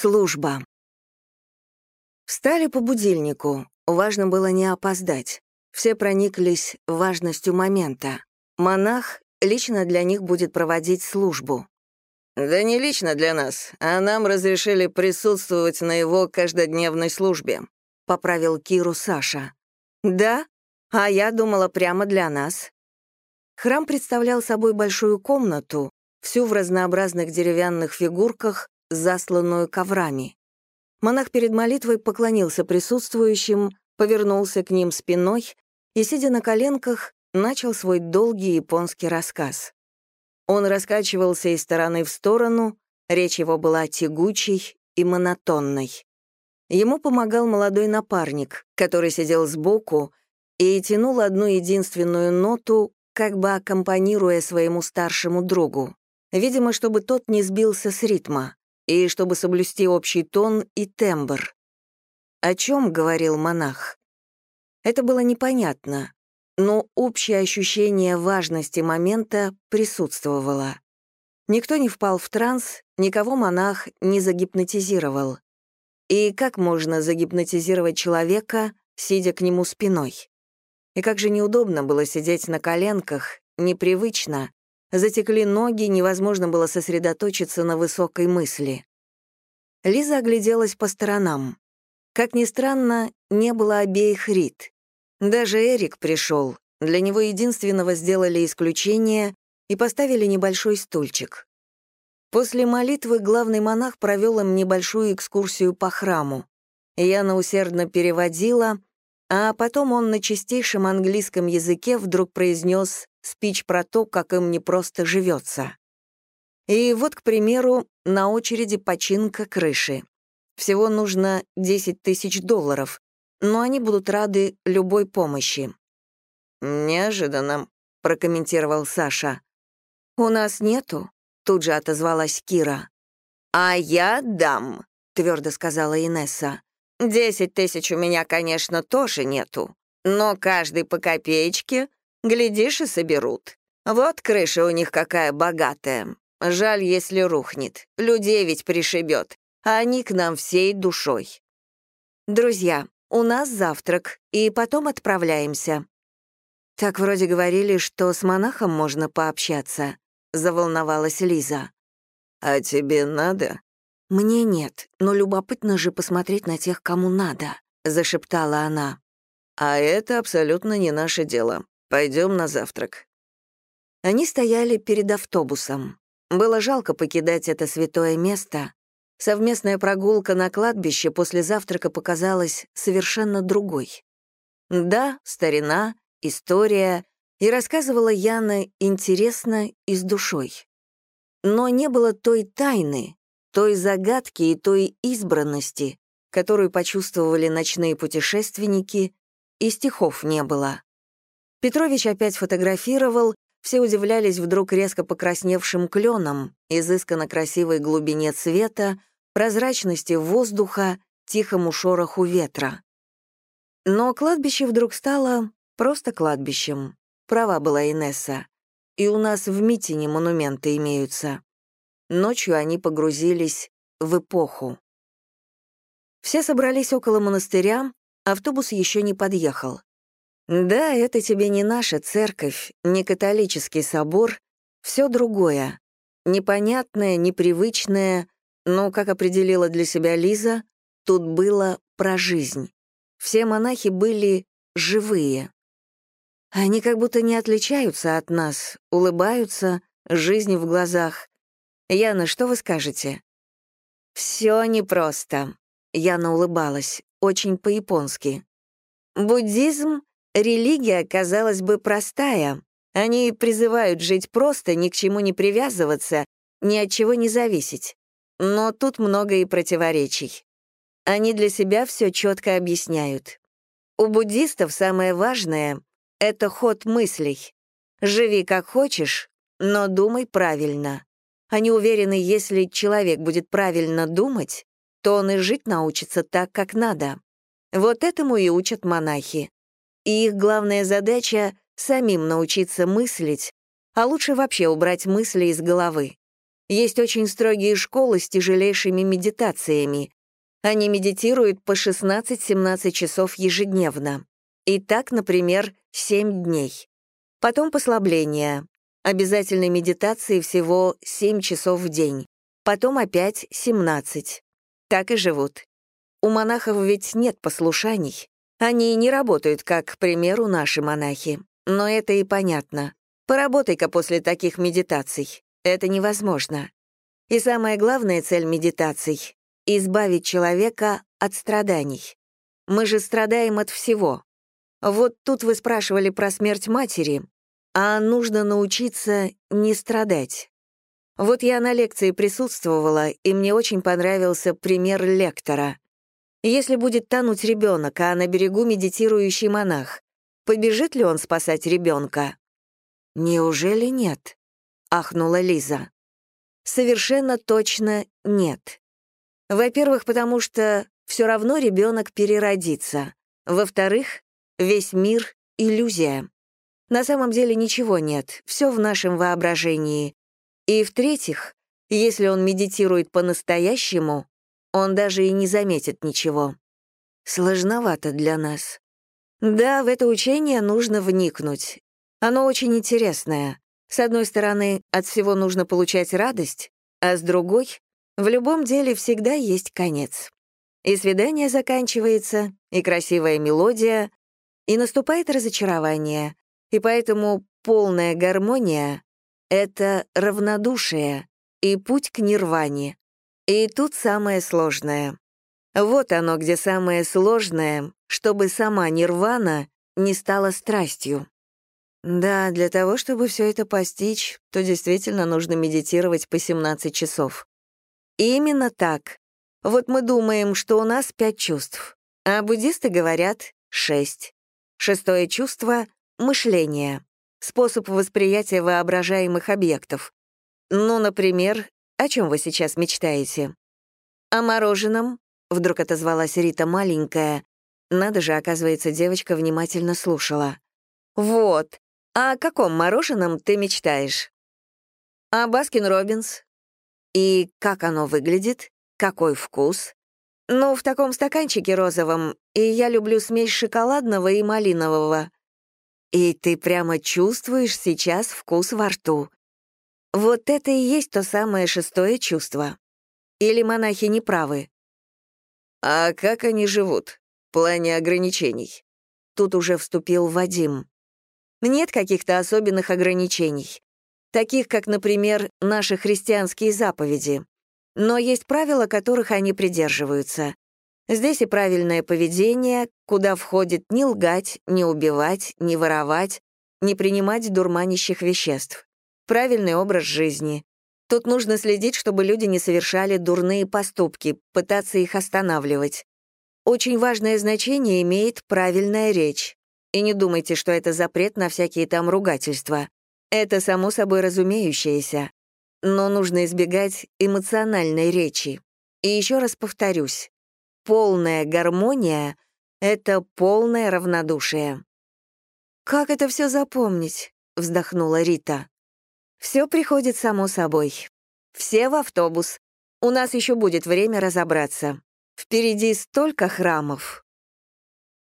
Служба. Встали по будильнику. Важно было не опоздать. Все прониклись важностью момента. Монах лично для них будет проводить службу. «Да не лично для нас, а нам разрешили присутствовать на его каждодневной службе», — поправил Киру Саша. «Да? А я думала, прямо для нас». Храм представлял собой большую комнату, всю в разнообразных деревянных фигурках, засланную коврами. Монах перед молитвой поклонился присутствующим, повернулся к ним спиной и, сидя на коленках, начал свой долгий японский рассказ. Он раскачивался из стороны в сторону, речь его была тягучей и монотонной. Ему помогал молодой напарник, который сидел сбоку и тянул одну единственную ноту, как бы аккомпанируя своему старшему другу, видимо, чтобы тот не сбился с ритма и чтобы соблюсти общий тон и тембр. О чем говорил монах? Это было непонятно, но общее ощущение важности момента присутствовало. Никто не впал в транс, никого монах не загипнотизировал. И как можно загипнотизировать человека, сидя к нему спиной? И как же неудобно было сидеть на коленках, непривычно, Затекли ноги, невозможно было сосредоточиться на высокой мысли. Лиза огляделась по сторонам. Как ни странно, не было обеих Рит. Даже Эрик пришел. Для него единственного сделали исключение и поставили небольшой стульчик. После молитвы главный монах провел им небольшую экскурсию по храму. Яна усердно переводила, а потом он на чистейшем английском языке вдруг произнес спич про то, как им непросто живется. И вот, к примеру, на очереди починка крыши. Всего нужно 10 тысяч долларов, но они будут рады любой помощи. «Неожиданно», — прокомментировал Саша. «У нас нету», — тут же отозвалась Кира. «А я дам», — твердо сказала Инесса. Десять тысяч у меня, конечно, тоже нету, но каждый по копеечке, глядишь, и соберут. Вот крыша у них какая богатая. Жаль, если рухнет. Людей ведь пришибет, а они к нам всей душой. Друзья, у нас завтрак, и потом отправляемся. Так вроде говорили, что с монахом можно пообщаться, заволновалась Лиза. А тебе надо? «Мне нет, но любопытно же посмотреть на тех, кому надо», — зашептала она. «А это абсолютно не наше дело. Пойдем на завтрак». Они стояли перед автобусом. Было жалко покидать это святое место. Совместная прогулка на кладбище после завтрака показалась совершенно другой. Да, старина, история, и рассказывала Яна интересно и с душой. Но не было той тайны, той загадки и той избранности, которую почувствовали ночные путешественники, и стихов не было. Петрович опять фотографировал, все удивлялись вдруг резко покрасневшим кленом, изысканно красивой глубине цвета, прозрачности воздуха, тихому шороху ветра. Но кладбище вдруг стало просто кладбищем. Права была Инесса. И у нас в Митине монументы имеются. Ночью они погрузились в эпоху. Все собрались около монастыря, автобус еще не подъехал. Да, это тебе не наша церковь, не католический собор, все другое. Непонятное, непривычное, но, как определила для себя Лиза, тут было про жизнь. Все монахи были живые. Они как будто не отличаются от нас, улыбаются, жизнь в глазах. «Яна, что вы скажете?» «Все непросто», — Яна улыбалась, очень по-японски. «Буддизм — религия, казалось бы, простая. Они призывают жить просто, ни к чему не привязываться, ни от чего не зависеть. Но тут много и противоречий. Они для себя все четко объясняют. У буддистов самое важное — это ход мыслей. Живи как хочешь, но думай правильно. Они уверены, если человек будет правильно думать, то он и жить научится так, как надо. Вот этому и учат монахи. И их главная задача — самим научиться мыслить, а лучше вообще убрать мысли из головы. Есть очень строгие школы с тяжелейшими медитациями. Они медитируют по 16-17 часов ежедневно. И так, например, 7 дней. Потом послабление. Обязательной медитации всего 7 часов в день. Потом опять 17. Так и живут. У монахов ведь нет послушаний. Они не работают, как, к примеру, наши монахи. Но это и понятно. Поработай-ка после таких медитаций. Это невозможно. И самая главная цель медитаций — избавить человека от страданий. Мы же страдаем от всего. Вот тут вы спрашивали про смерть матери, а нужно научиться не страдать. Вот я на лекции присутствовала, и мне очень понравился пример лектора. Если будет тонуть ребенок, а на берегу медитирующий монах, побежит ли он спасать ребенка? Неужели нет? ахнула Лиза. Совершенно точно нет. Во-первых, потому что все равно ребенок переродится. Во-вторых, весь мир — иллюзия. На самом деле ничего нет, все в нашем воображении. И в-третьих, если он медитирует по-настоящему, он даже и не заметит ничего. Сложновато для нас. Да, в это учение нужно вникнуть. Оно очень интересное. С одной стороны, от всего нужно получать радость, а с другой — в любом деле всегда есть конец. И свидание заканчивается, и красивая мелодия, и наступает разочарование, и поэтому полная гармония — это равнодушие и путь к нирване. И тут самое сложное. Вот оно, где самое сложное, чтобы сама нирвана не стала страстью. Да, для того, чтобы все это постичь, то действительно нужно медитировать по 17 часов. И именно так. Вот мы думаем, что у нас пять чувств, а буддисты говорят шесть. Шестое чувство — мышление, способ восприятия воображаемых объектов. Ну, например, о чем вы сейчас мечтаете? О мороженом? Вдруг отозвалась Рита маленькая. Надо же, оказывается, девочка внимательно слушала. Вот, «О каком мороженом ты мечтаешь?» «О Baskin Robbins». «И как оно выглядит? Какой вкус?» «Ну, в таком стаканчике розовом, и я люблю смесь шоколадного и малинового». «И ты прямо чувствуешь сейчас вкус во рту». Вот это и есть то самое шестое чувство. Или монахи не правы? «А как они живут? В плане ограничений?» Тут уже вступил Вадим. Нет каких-то особенных ограничений, таких как, например, наши христианские заповеди. Но есть правила, которых они придерживаются. Здесь и правильное поведение, куда входит не лгать, не убивать, не воровать, не принимать дурманящих веществ. Правильный образ жизни. Тут нужно следить, чтобы люди не совершали дурные поступки, пытаться их останавливать. Очень важное значение имеет правильная речь. И не думайте, что это запрет на всякие там ругательства. Это само собой разумеющееся. Но нужно избегать эмоциональной речи. И еще раз повторюсь, полная гармония — это полное равнодушие. «Как это все запомнить?» — вздохнула Рита. «Все приходит само собой. Все в автобус. У нас еще будет время разобраться. Впереди столько храмов,